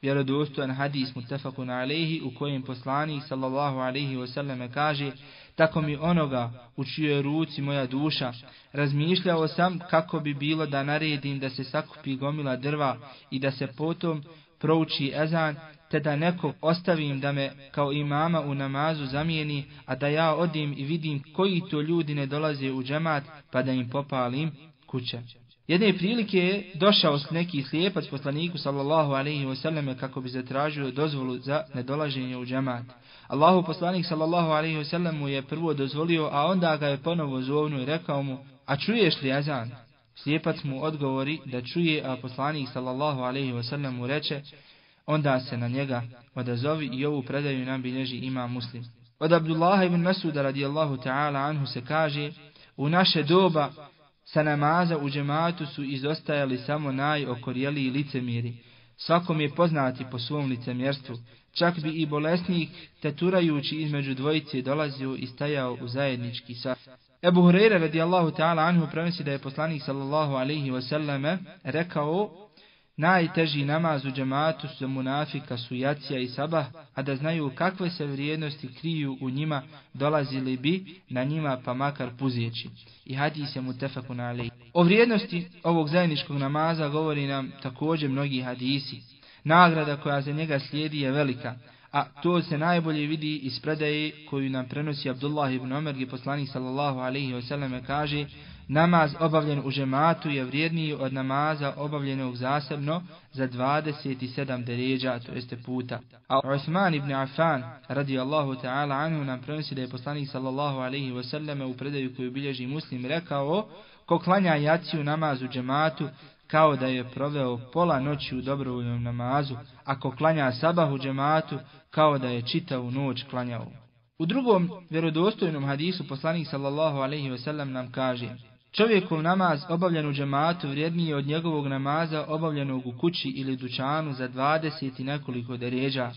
vjerodostojan hadis mutafakun alejhi u kojem poslanik sallallahu alejhi ve selleme kaže tako mi onoga u čijoj ruci moja duša razmišljao sam kako bi bilo da naredim da se sakupi gomila drva i da se potom prouči ezan te da nekog ostavim da me kao imama u namazu zamijeni, a da ja odim i vidim koji to ljudi ne dolaze u džemat, pa da im popalim kuće. Jedne prilike je došao s neki slijepac poslaniku sallallahu alaihi wasallam kako bi zatražio dozvolu za nedolaženje u džamat. Allahu poslanik sallallahu alaihi wasallam mu je prvo dozvolio, a onda ga je ponovo zovnu i rekao mu, a čuješ li azan? Slijepac mu odgovori da čuje, a poslanik sallallahu alaihi wasallam mu reče, onda se na njega odazovi i ovu predaju nam bilježi ima muslim. Od Abdullaha ibn Masuda radijallahu ta'ala anhu se kaže, u naše doba sa namaza u džematu su izostajali samo najokorjeliji licemiri. Svakom je poznati po svom licemjerstvu. Čak bi i bolesnik, teturajući između dvojice, dolazio i stajao u zajednički saf. Ebu Hureyre radijallahu ta'ala anhu prenosi da je poslanik sallallahu alaihi wasallame rekao Najteži namaz u džematu su munafika su jacija i sabah, a da znaju kakve se vrijednosti kriju u njima, dolazili bi na njima pa makar puzijeći. I hadis je mu tefakun alej. O vrijednosti ovog zajedničkog namaza govori nam također mnogi hadisi. Nagrada koja za njega slijedi je velika, a to se najbolje vidi iz predaje koju nam prenosi Abdullah ibn Omer, gdje poslanik sallallahu alaihi wasallam kaže Namaz obavljen u žematu je vrijedniji od namaza obavljenog zasebno za 27 deređa, to jeste puta. A Osman ibn Affan, radijallahu ta'ala anhu, nam prenosi da je poslanik sallallahu alaihi wasallam u predaju koju bilježi muslim rekao, ko klanja jaciju namaz u džematu, kao da je proveo pola noći u dobrovoljnom namazu, ako klanja sabah u džematu, kao da je čitavu noć klanjao. U drugom vjerodostojnom hadisu poslanik sallallahu alaihi sellem nam kaže, Čovjekov namaz obavljen u džematu vrijedniji je od njegovog namaza obavljenog u kući ili dućanu za 20 i nekoliko deređa.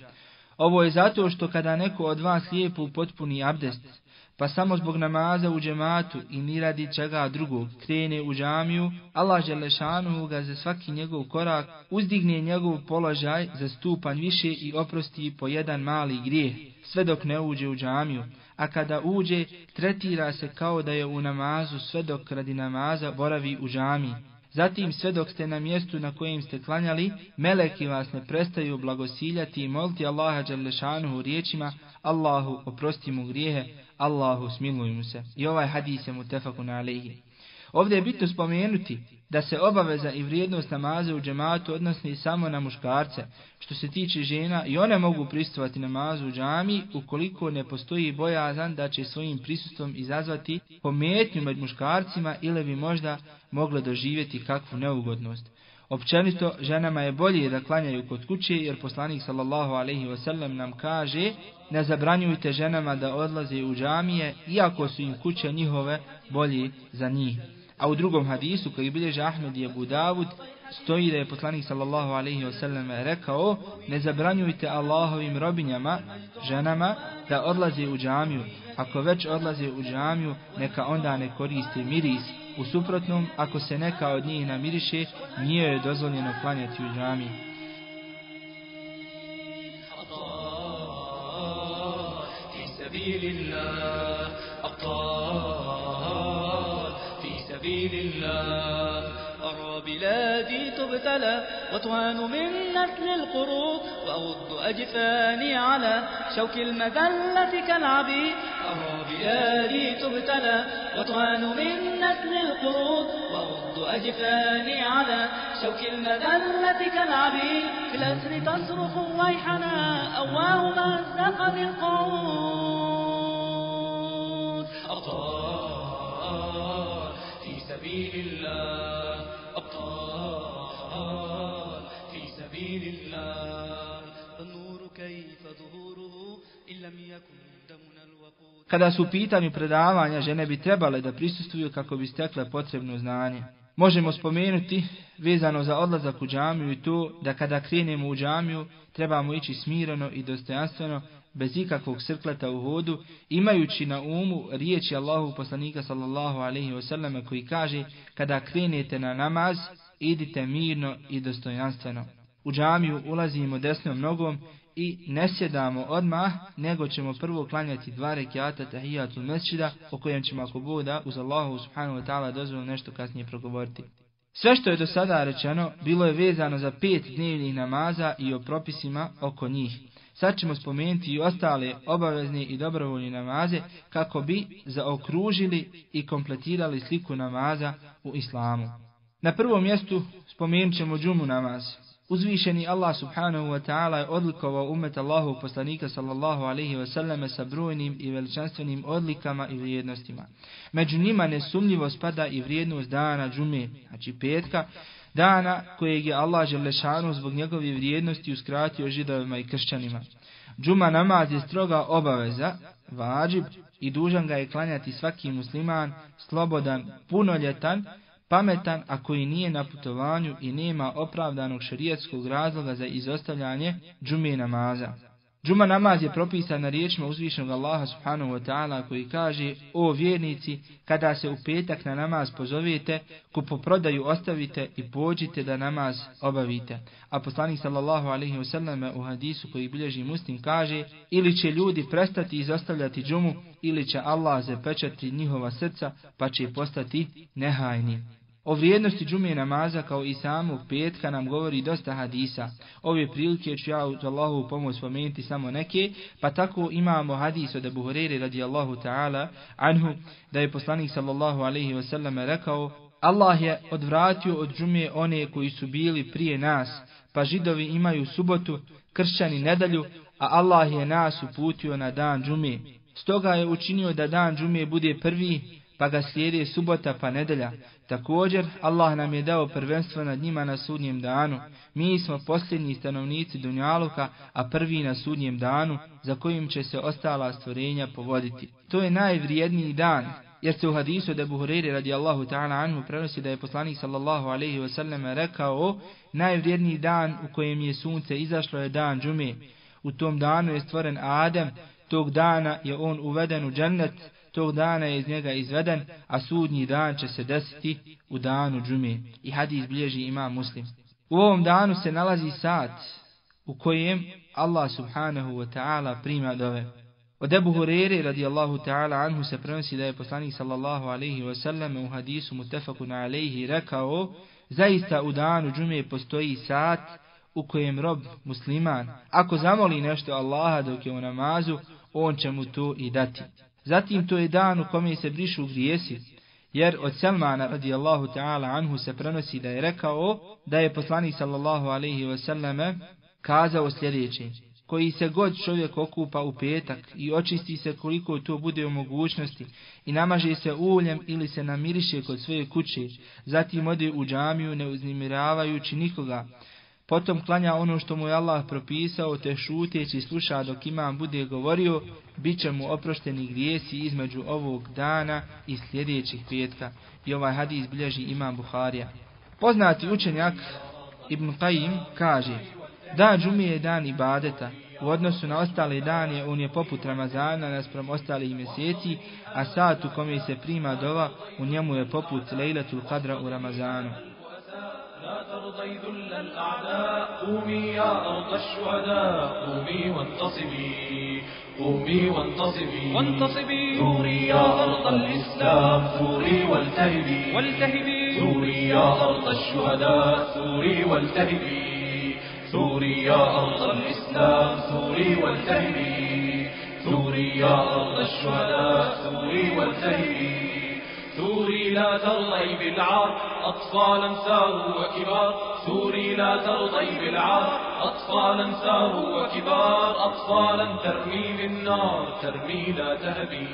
Ovo je zato što kada neko od vas lijepo potpuni abdest, pa samo zbog namaza u džematu i ni radi čega drugog krene u džamiju, Allah Želešanuhu ga za svaki njegov korak uzdigne njegov položaj za stupanj više i oprosti po jedan mali grijeh, sve dok ne uđe u džamiju a kada uđe, tretira se kao da je u namazu sve dok radi namaza boravi u džami. Zatim sve dok ste na mjestu na kojem ste klanjali, meleki vas ne prestaju blagosiljati i moliti Allaha Đalešanuhu riječima Allahu oprosti mu grijehe, Allahu smiluj mu se. I ovaj hadis je mu tefakun alaihi. Ovdje je bitno spomenuti da se obaveza i vrijednost namaza u džematu odnosni samo na muškarce. Što se tiče žena, i one mogu pristovati namazu u džami ukoliko ne postoji bojazan da će svojim prisustvom izazvati pometnju med muškarcima ili bi možda mogle doživjeti kakvu neugodnost. Općenito, ženama je bolje da klanjaju kod kuće, jer poslanik sallallahu alaihi wasallam nam kaže ne zabranjujte ženama da odlaze u džamije, iako su im kuće njihove bolje za njih. A u drugom hadisu koji bilježe Ahmed i Abu Davud stoji da je poslanik sallallahu alaihi wasallam rekao ne zabranjujte Allahovim robinjama, ženama, da odlaze u džamiju. Ako već odlaze u džamiju, neka onda ne koriste miris. U suprotnom, ako se neka od njih namiriše, nije je dozvoljeno klanjati u džamiji. سبيل الله أبطال في سبيل الله أرى بلادي تبتلى وتهان من نسل القرود وأغض أجفاني على شوك المذلة كالعبيد. أرى بلادي تبتلى وتهان من نسل القرود وأغض أجفاني على شوك المذلة كالعبيد. في الأسر تصرخ ويحنا أواه مزق بالقعود سبيل الله أبطال في سبيل الله النور كيف ظهوره إن لم يكن دمنا الوقود Kada su u pitanju predavanja, žene bi trebale da prisustuju kako bi stekle potrebno znanje. Možemo spomenuti vezano za odlazak u džamiju i to da kada krenemo u džamiju trebamo ići smireno i dostojanstveno bez ikakvog srkleta u hodu, imajući na umu riječi Allahu poslanika sallallahu alaihi wasallam koji kaže kada krenete na namaz, idite mirno i dostojanstveno. U džamiju ulazimo desnom nogom i ne sjedamo odmah, nego ćemo prvo klanjati dva rekiata tahijatul mesčida, o kojem ćemo ako Boda uz Allahu subhanahu wa ta'ala dozvolu nešto kasnije progovoriti. Sve što je do sada rečeno bilo je vezano za pet dnevnih namaza i o propisima oko njih. Sad ćemo spomenuti i ostale obavezne i dobrovoljne namaze kako bi zaokružili i kompletirali sliku namaza u islamu. Na prvom mjestu spomenut ćemo džumu namaz. Uzvišeni Allah subhanahu wa ta'ala je odlikovao umet Allahu poslanika sallallahu alaihi wa sallam sa brojnim i veličanstvenim odlikama i vrijednostima. Među njima nesumljivo spada i vrijednost dana džume, znači petka, dana kojeg je Allah Želešanu zbog njegove vrijednosti uskratio židovima i kršćanima. Džuma namaz je stroga obaveza, vađib, i dužan ga je klanjati svaki musliman, slobodan, punoljetan, pametan, a koji nije na putovanju i nema opravdanog šarijetskog razloga za izostavljanje džume namaza. Džuma namaz je propisan na riječima uzvišenog Allaha subhanahu wa ta'ala koji kaže O vjernici, kada se u petak na namaz pozovete, kupoprodaju ostavite i pođite da namaz obavite. A poslanik sallallahu alaihi wasallam u hadisu koji bilježi muslim kaže Ili će ljudi prestati izostavljati džumu, ili će Allah zapečati njihova srca, pa će postati nehajni. O vrijednosti džume namaza kao i samog petka nam govori dosta hadisa. Ove prilike ću ja uz Allahu pomoć spomenuti samo neke, pa tako imamo hadis od Abu Hurere radijallahu ta'ala anhu, da je poslanik sallallahu alaihi wasallam rekao, Allah je odvratio od džume one koji su bili prije nas, pa židovi imaju subotu, kršćani nedalju, a Allah je nas uputio na dan džume. Stoga je učinio da dan džume bude prvi, pa ga slijede subota pa nedelja. Također, Allah nam je dao prvenstvo nad njima na sudnjem danu. Mi smo posljednji stanovnici Dunjaluka, a prvi na sudnjem danu, za kojim će se ostala stvorenja povoditi. To je najvrijedniji dan, jer se u hadisu da Buhuriri radijallahu ta'ala anhu prenosi da je poslanik sallallahu alaihi wasallam rekao najvrijedniji dan u kojem je sunce izašlo je dan džume. U tom danu je stvoren Adem, tog dana je on uveden u džennet, tog dana je iz njega izveden, a sudnji dan će se desiti u danu džume. I hadis bilježi ima muslim. U ovom danu se nalazi sat u kojem Allah subhanahu wa ta'ala prima dove. Od Ebu Hurere radijallahu ta'ala anhu se prenosi da je poslanik sallallahu alaihi wa sallam u hadisu mutefakun alaihi rekao Zaista u danu džume postoji sat u kojem rob musliman, ako zamoli nešto Allaha dok je u namazu, on će mu to i dati. Zatim to je dan u kome se brišu grijesi, jer od Selmana radijallahu ta'ala anhu se prenosi da je rekao da je poslanik sallallahu alaihi wasallam kazao sljedeće. Koji se god čovjek okupa u petak i očisti se koliko to bude u mogućnosti i namaže se uljem ili se namiriše kod svoje kuće, zatim ode u džamiju ne uznimiravajući nikoga, Potom klanja ono što mu je Allah propisao, te šuteći sluša dok imam bude govorio, bit će mu oprošteni grijesi između ovog dana i sljedećih petka. I ovaj hadis bilježi imam Buharija. Poznati učenjak Ibn Qayyim kaže, dan džumi je dan ibadeta. U odnosu na ostale dane on je poput Ramazana naspram ostalih mjeseci, a sat u kome se prima dova u njemu je poput Lejlatul Qadra u Ramazanu. لا ترضي ذل الأعداء. قومي يا أرض الشهداء. قومي وانتصبي. قومي وانتصبي. وانتصبي. ثوري يا أرض الإسلام. ثوري والتهبي والتهبي ثوري يا أرض الشهداء. ثوري والتهبي ثوري يا أرض الإسلام. ثوري والتهبي ثوري يا أرض الشهداء. ثوري والتهبي ثوري لا ترضي بالعار أطفالا ساروا وكبار ثوري لا ترضي بالعار أطفالا ساروا وكبار أطفالا ترمي بالنار ترمي لا تهبي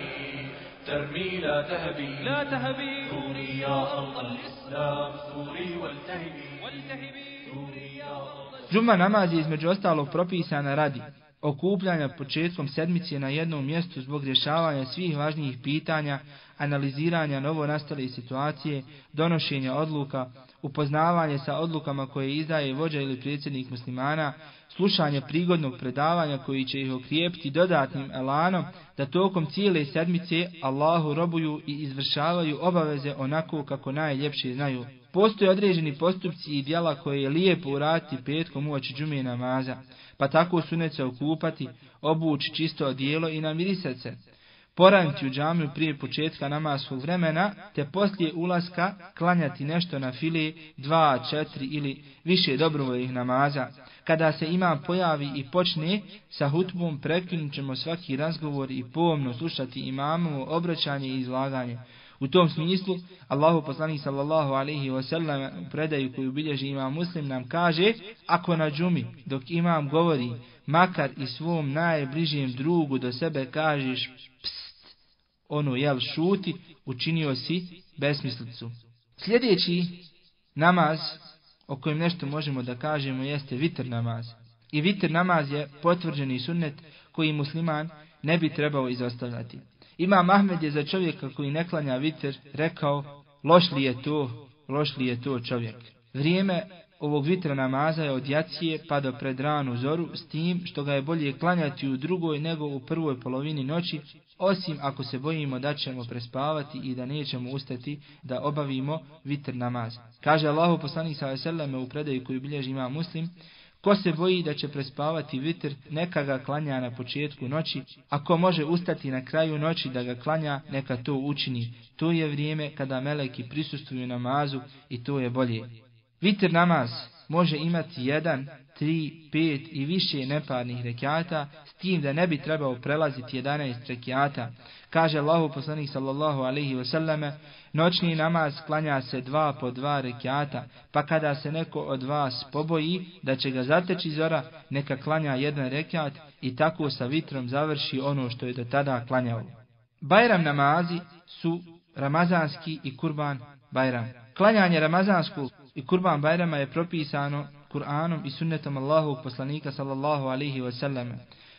ترمي لا تهبي لا تهبي ثوري يا أرض الإسلام ثوري والتهبي والتهبي ثوري يا أرض Džuma namaz je između ostalog propisana radi okupljanja početkom sedmice na jednom mjestu zbog rješavanja svih važnijih pitanja, analiziranja novo nastale situacije, donošenja odluka, upoznavanje sa odlukama koje izdaje vođa ili predsjednik muslimana, slušanje prigodnog predavanja koji će ih okrijepiti dodatnim elanom da tokom cijele sedmice Allahu robuju i izvršavaju obaveze onako kako najljepše znaju. Postoje određeni postupci i dijela koje je lijepo uraditi petkom uoči džume namaza, pa tako sunet se okupati, obući čisto odijelo i namirisati se. Poraniti u džamiju prije početka namaskog vremena, te poslije ulaska klanjati nešto na file, dva, četiri ili više dobrovoljih namaza. Kada se imam pojavi i počne sa hutbom, prekinut ćemo svaki razgovor i pomno slušati imamovo obraćanje i izlaganje. U tom smislu, Allahu poslanik sallallahu alaihi wa sallam u predaju koju bilježi imam muslim nam kaže, ako na džumi, dok imam govori, makar i svom najbližijem drugu do sebe kažeš, pst, ono jel šuti, učinio si besmislicu. Sljedeći namaz, o kojem nešto možemo da kažemo, jeste vitr namaz. I vitr namaz je potvrđeni sunnet koji musliman ne bi trebao izostavljati. Imam Ahmed je za čovjeka koji ne klanja vitr rekao, loš li je to, loš li je to čovjek. Vrijeme ovog vitra namaza je od jacije pa do pred ranu zoru s tim što ga je bolje klanjati u drugoj nego u prvoj polovini noći, osim ako se bojimo da ćemo prespavati i da nećemo ustati da obavimo vitr namaz. Kaže Allahu poslanik s.a.v. u predaju koju bilježi ima muslim, Ko se boji da će prespavati vitr, neka ga klanja na početku noći, a ko može ustati na kraju noći da ga klanja, neka to učini. To je vrijeme kada meleki prisustuju namazu i to je bolje. Vitr namaz može imati jedan, tri, pet i više neparnih rekiata, s tim da ne bi trebao prelaziti 11 rekiata. Kaže Allahu poslanik sallallahu alaihi wasallame, noćni namaz klanja se dva po dva rekiata, pa kada se neko od vas poboji da će ga zateći zora, neka klanja jedan rekiat i tako sa vitrom završi ono što je do tada klanjao. Bajram namazi su ramazanski i kurban bajram. Klanjanje ramazanskog i kurban bajrama je propisano Kur'anom i sunnetom Allahovog poslanika sallallahu alaihi wasallam.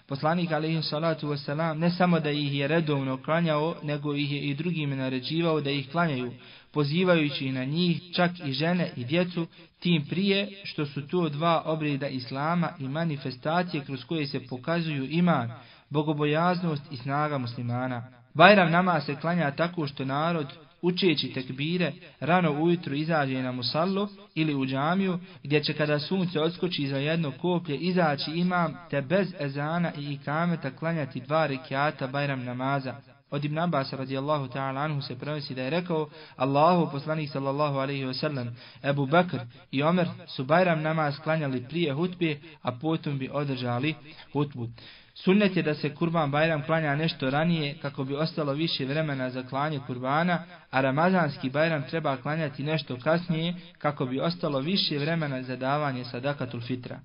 Poslanik alaihi salatu wasallam ne samo da ih je redovno klanjao, nego ih je i drugim naređivao da ih klanjaju, pozivajući na njih čak i žene i djecu, tim prije što su to dva obreda Islama i manifestacije kroz koje se pokazuju iman, bogobojaznost i snaga muslimana. Bajram nama se klanja tako što narod učeći tekbire, rano ujutru izađe na musallu ili u džamiju, gdje će kada sunce odskoči za jedno koplje izaći imam, te bez ezana i ikameta klanjati dva rekiata bajram namaza. Od Ibn Abbas radijallahu ta'ala anhu se prenosi da je rekao Allahu poslanik sallallahu alaihi wasallam Ebu Bakr i Omer su bajram namaz klanjali prije hutbe, a potom bi održali hutbu. Sunnet je da se kurban bajram klanja nešto ranije kako bi ostalo više vremena za klanje kurbana, a ramazanski bajram treba klanjati nešto kasnije kako bi ostalo više vremena za davanje sadakatul fitra.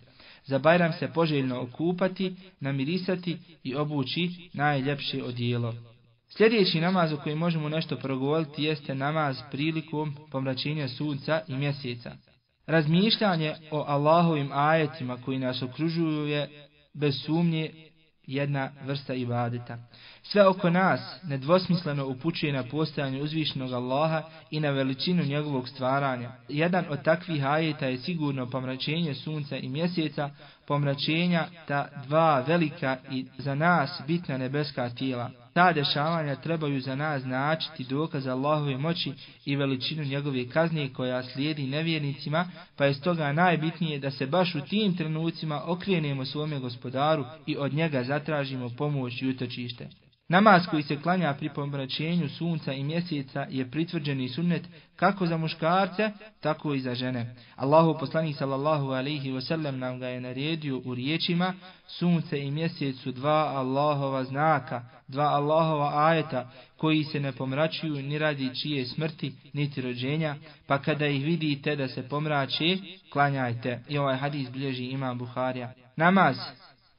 Za bajram se poželjno okupati, namirisati i obući najljepše odijelo. Sljedeći namaz o koji možemo nešto progovoriti jeste namaz prilikom pomračenja sunca i mjeseca. Razmišljanje o Allahovim ajetima koji nas okružuju je bez sumnje jedna vrsta ibadeta. Sve oko nas nedvosmisleno upućuje na postojanje uzvišenog Allaha i na veličinu njegovog stvaranja. Jedan od takvih ajeta je sigurno pomračenje sunca i mjeseca, pomračenja ta dva velika i za nas bitna nebeska tijela. Ta dešavanja trebaju za nas značiti dokaz Allahove moći i veličinu njegove kazne koja slijedi nevjernicima, pa je stoga najbitnije da se baš u tim trenucima okrenemo svome gospodaru i od njega zatražimo pomoć i utočište. Namaz koji se klanja pri pomračenju sunca i mjeseca je pritvrđeni sunnet kako za muškarce, tako i za žene. Allahu poslanik sallallahu alaihi wasallam nam ga je naredio u riječima sunce i mjesec su dva Allahova znaka, dva Allahova ajeta koji se ne pomračuju ni radi čije smrti niti rođenja, pa kada ih vidite da se pomrače, klanjajte. I ovaj hadis bilježi imam Buharija. Namaz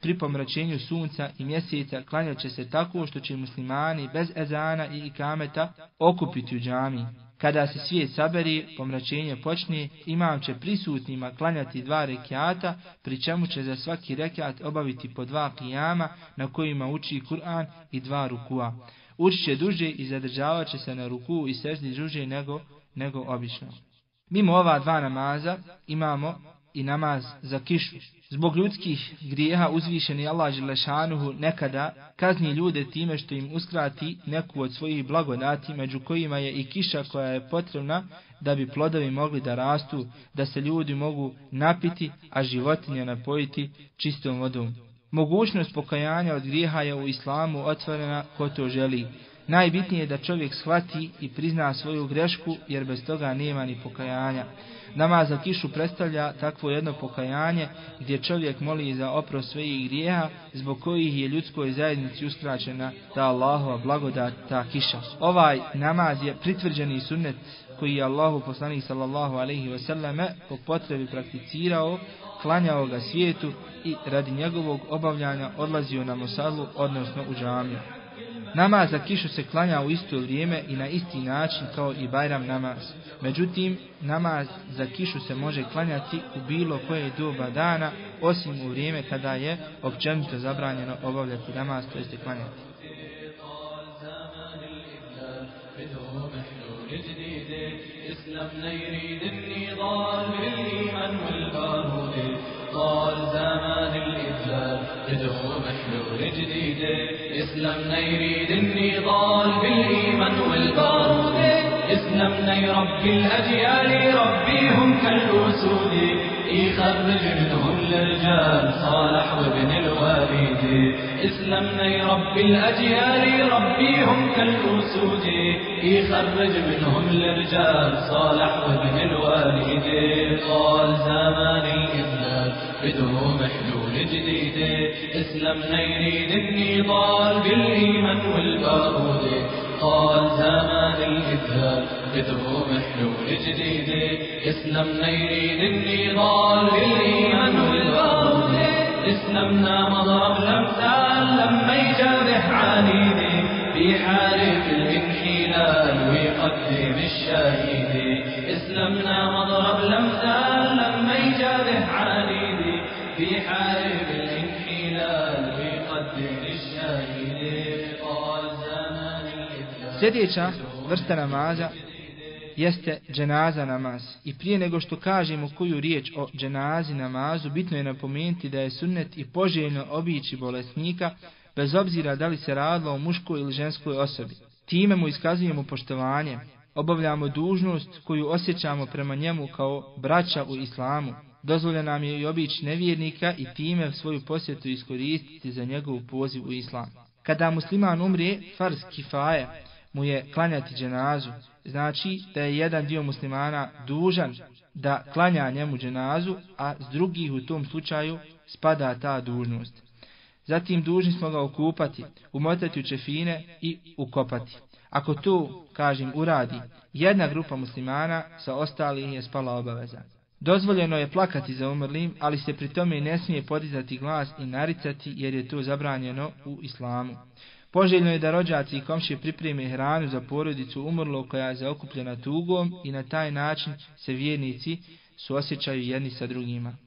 pri pomračenju sunca i mjeseca klanjat će se tako što će muslimani bez ezana i ikameta okupiti u džami. Kada se svijet saberi, pomračenje počne, imam će prisutnima klanjati dva rekiata, pri čemu će za svaki rekiat obaviti po dva kijama na kojima uči Kur'an i dva rukua. Učit će duže i zadržavat će se na ruku i seždi duže nego, nego obično. Mimo ova dva namaza imamo i namaz za kišu. Zbog ljudskih grijeha uzvišeni Allah Želešanuhu nekada kazni ljude time što im uskrati neku od svojih blagodati među kojima je i kiša koja je potrebna da bi plodovi mogli da rastu, da se ljudi mogu napiti, a životinje napojiti čistom vodom. Mogućnost pokajanja od grijeha je u islamu otvorena ko to želi. Najbitnije je da čovjek shvati i prizna svoju grešku jer bez toga nema ni pokajanja. Namaz za kišu predstavlja takvo jedno pokajanje gdje čovjek moli za oprost svojih grijeha zbog kojih je ljudskoj zajednici uskraćena ta Allahova blagodat, ta kiša. Ovaj namaz je pritvrđeni sunnet koji je Allahu poslanik sallallahu alaihi wasallame po potrebi prakticirao, klanjao ga svijetu i radi njegovog obavljanja odlazio na musadlu, odnosno u džamiju. Namaz za kišu se klanja u isto vrijeme i na isti način kao i Bajram namaz. Međutim, namaz za kišu se može klanjati u bilo koje doba dana, osim u vrijeme kada je općenito zabranjeno obavljati namaz, to jeste klanjati. طال زمان الإذلال بدون محلول جديد اسلمنا يريد النضال بالإيمان والبارود. اسلمنا يربي الأجيال ربيهم كالأسود. يخرج منهم الرجال صالح وابن الوالد اسلمنا يربي الأجيال ربيهم كالأسود. يخرج منهم الرجال صالح وابن الوالد طال زمان الإذلال بدون محلول جديد اسلمنا يريد النضال بالإيمان والبارود قال زمان الإذهال بدون محلول جديد اسلمنا يريد النضال بالإيمان والبارود اسلمنا مضرب الأمثال لما يجرح عنيدي بيحارب الانحلال ويقدم الشهيد. اسلمنا مضرب الأمثال Sljedeća vrsta namaza jeste dženaza namaz. I prije nego što kažemo koju riječ o dženazi namazu, bitno je napomenuti da je sunnet i poželjno obići bolesnika, bez obzira da li se radilo o muškoj ili ženskoj osobi. Time mu iskazujemo poštovanje, obavljamo dužnost koju osjećamo prema njemu kao braća u islamu. Dozvolja nam je i obić nevjernika i time svoju posjetu iskoristiti za njegov poziv u islam. Kada musliman umre, farz kifaje mu je klanjati dženazu. Znači da je jedan dio muslimana dužan da klanja njemu dženazu, a s drugih u tom slučaju spada ta dužnost. Zatim dužni smo ga okupati, umotati u čefine i ukopati. Ako to, kažem, uradi, jedna grupa muslimana sa ostalih je spala obaveza. Dozvoljeno je plakati za umrlim, ali se pri tome ne smije podizati glas i naricati jer je to zabranjeno u islamu. Poželjno je da rođaci i komši pripreme hranu za porodicu umrlo koja je zaokupljena tugom i na taj način se vjernici suosjećaju jedni sa drugima.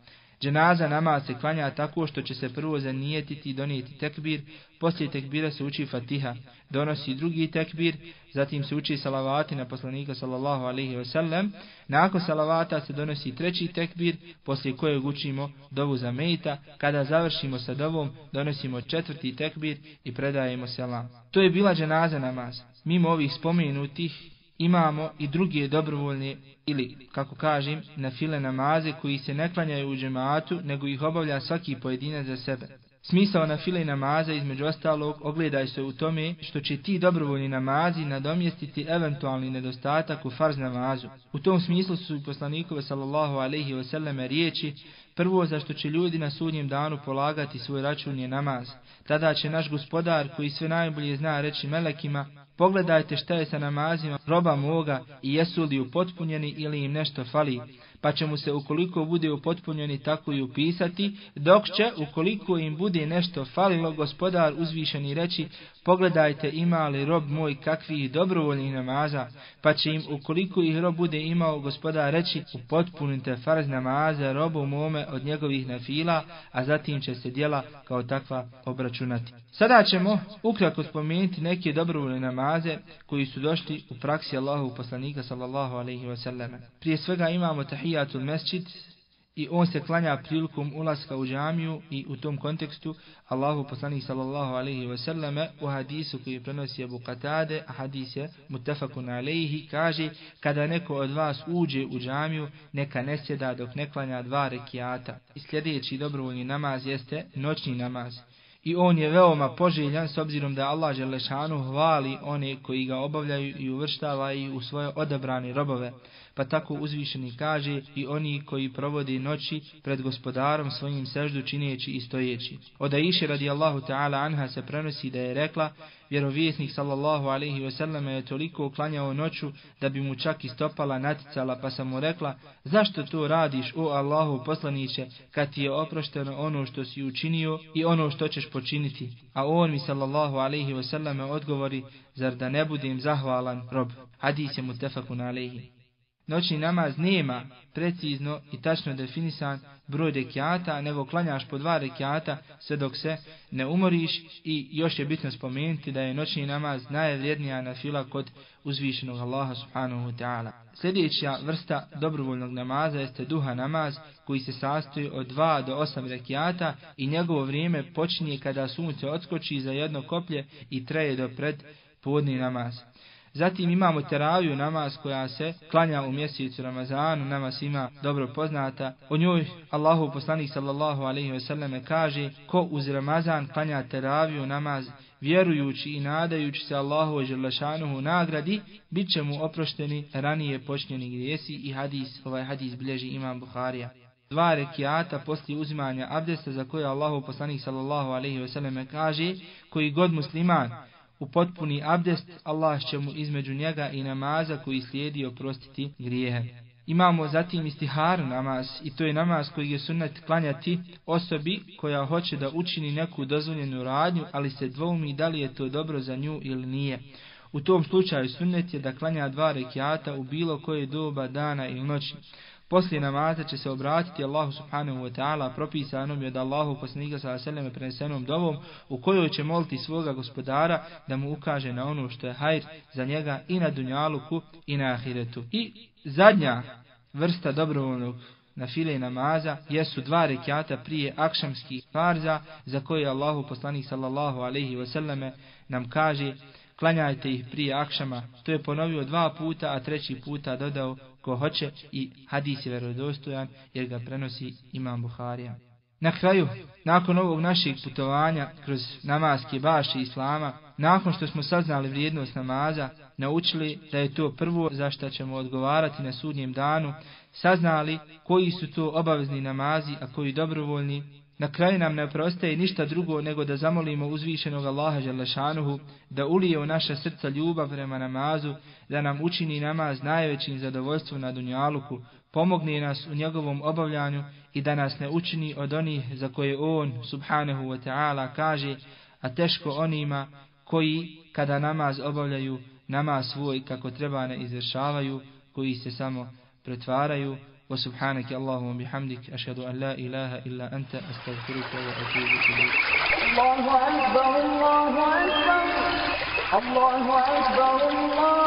Dženaza namaz se klanja tako što će se prvo zanijetiti i donijeti tekbir, poslije tekbira se uči fatiha, donosi drugi tekbir, zatim se uči salavati na poslanika sallallahu alaihi ve sellem, nakon salavata se donosi treći tekbir, poslije kojeg učimo dovu za mejta, kada završimo sa dovom, donosimo četvrti tekbir i predajemo selam. To je bila dženaza namaz. Mimo ovih spomenutih imamo i druge dobrovoljne ili, kako kažem, na file namaze koji se ne klanjaju u džematu, nego ih obavlja svaki pojedinac za sebe. Smisao na file namaza između ostalog ogledaj se u tome što će ti dobrovoljni namazi nadomjestiti eventualni nedostatak u farz namazu. U tom smislu su i poslanikove sallallahu alaihi wasallame riječi Prvo zašto će ljudi na sudnjem danu polagati svoj račun je namaz. Tada će naš gospodar koji sve najbolje zna reći melekima Pogledajte šta je sa namazima roba moga i jesu li upotpunjeni ili im nešto fali pa će mu se ukoliko bude upotpunjeni tako i upisati, dok će ukoliko im bude nešto falilo gospodar uzvišeni reći, pogledajte ima li rob moj kakvih dobrovoljnih namaza, pa će im ukoliko ih rob bude imao gospodar reći, upotpunite farz namaza robu mome od njegovih nafila, a zatim će se dijela kao takva obračunati. Sada ćemo ukratko spomenuti neke dobrovoljne namaze koji su došli u praksi Allahu poslanika sallallahu alaihi wa sallam. Prije svega imamo tahijatul mesčid i on se klanja prilikom ulaska u džamiju i u tom kontekstu Allahu poslanik sallallahu alaihi wa sallam u hadisu koji prenosi Abu Qatade, a hadis je mutafakun alaihi, kaže kada neko od vas uđe u džamiju neka ne sjeda dok ne klanja dva rekiata. I sljedeći dobrovoljni namaz jeste noćni namaz i on je veoma poželjan s obzirom da Allah Želešanu hvali one koji ga obavljaju i uvrštava i u svoje odabrane robove. Pa tako uzvišeni kaže i oni koji provode noći pred gospodarom svojim seždu čineći i stojeći. Od Aisha radijallahu ta'ala anha se prenosi da je rekla vjerovjesnik sallallahu alaihi wasallam je toliko uklanjao noću da bi mu čak i stopala naticala pa sam mu rekla zašto to radiš o Allahu poslaniće kad ti je oprošteno ono što si učinio i ono što ćeš počiniti. A on mi sallallahu alaihi wasallam odgovori zar da ne budem zahvalan rob. Hadis je mutefakun alaihi. Noćni namaz nema precizno i tačno definisan broj rekiata, nego klanjaš po dva rekiata sve dok se ne umoriš i još je bitno spomenuti da je noćni namaz najvrijednija na fila kod uzvišenog Allaha subhanahu wa ta'ala. Sljedeća vrsta dobrovoljnog namaza jeste duha namaz koji se sastoji od 2 do 8 rekiata i njegovo vrijeme počinje kada sunce odskoči za jedno koplje i traje do pred podni namaz. Zatim imamo teraviju namaz koja se klanja u mjesecu Ramazanu, nama svima dobro poznata. O njoj Allahu poslanik sallallahu alaihi wasallam kaže ko uz Ramazan klanja teraviju namaz vjerujući i nadajući se Allahu i Želešanuhu nagradi, bit će mu oprošteni ranije počnjeni grijesi i hadis, ovaj hadis bilježi imam Buharija. Dva rekiata poslije uzimanja abdesta za koje Allahu poslanik sallallahu alaihi selleme kaže koji god musliman u abdest, Allah će mu između njega i namaza koji slijedi oprostiti grijehe. Imamo zatim istihar namaz i to je namaz koji je sunnet klanjati osobi koja hoće da učini neku dozvoljenu radnju, ali se dvoumi da li je to dobro za nju ili nije. U tom slučaju sunnet je da klanja dva rekiata u bilo koje doba dana ili noći. Poslije namaza će se obratiti Allahu subhanahu wa ta'ala propisanom je od Allahu poslanika sa seleme prenesenom dovom u kojoj će moliti svoga gospodara da mu ukaže na ono što je hajr za njega i na dunjaluku i na ahiretu. I zadnja vrsta dobrovoljnog na file namaza jesu dva rekiata prije akšamskih farza za koje Allahu poslanik sallallahu alaihi wasallame nam kaže klanjajte ih prije akšama. To je ponovio dva puta, a treći puta dodao ko hoće i hadis je verodostojan jer ga prenosi imam Buharija. Na kraju, nakon ovog našeg putovanja kroz namaske baše islama, nakon što smo saznali vrijednost namaza, naučili da je to prvo za što ćemo odgovarati na sudnjem danu, saznali koji su to obavezni namazi, a koji dobrovoljni, Na kraju nam ne prostaje ništa drugo nego da zamolimo uzvišenog Allaha Želešanuhu da ulije u naša srca ljubav prema namazu, da nam učini namaz najvećim zadovoljstvom na Dunjaluku, pomogne nas u njegovom obavljanju i da nas ne učini od onih za koje On, subhanahu wa ta'ala, kaže, a teško onima koji, kada namaz obavljaju, namaz svoj kako treba ne izvršavaju, koji se samo pretvaraju, وسبحانك اللهم وبحمدك أشهد أن لا إله إلا أنت أستغفرك وأتوب إليك. الله أكبر الله أكبر. الله أكبر الله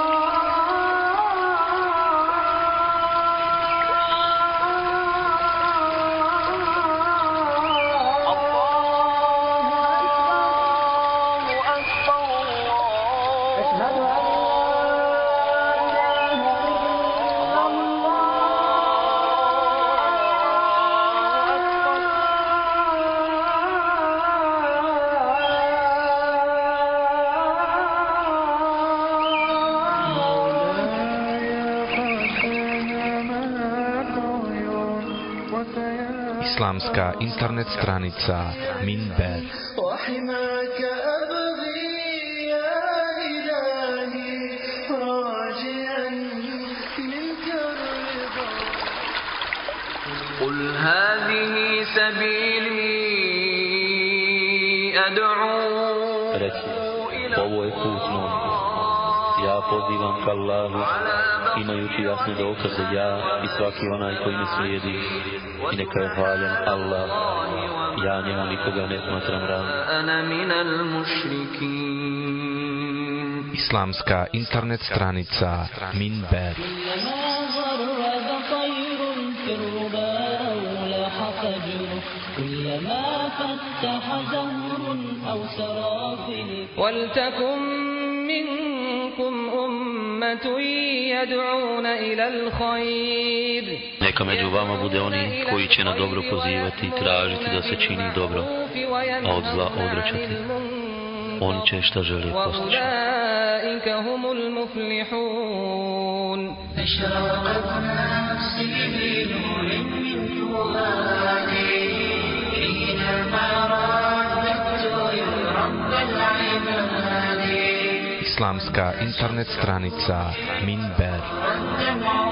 Islamska internet stranica Minber وحماك أبغي يا إلهي راجيا منك الرضا قل هذه سبيلي أدعو Reci, ovo je put moj. Ja pozivam ka Allahu, imajući jasne dokaze ja i svaki onaj koji me slijedi. إنك غالب الله يا نعمك غنيت مسرم أنا من المشركين Islamska internet stranica Minber. كلما فتح زهر أو ولتكن منكم أمة يدعون إلى الخير. Neka među vama bude oni koji će na dobro pozivati i tražiti da se čini dobro, a od zla odrećati. Oni će šta želi postići. Islamska internet stranica Minber. Minber.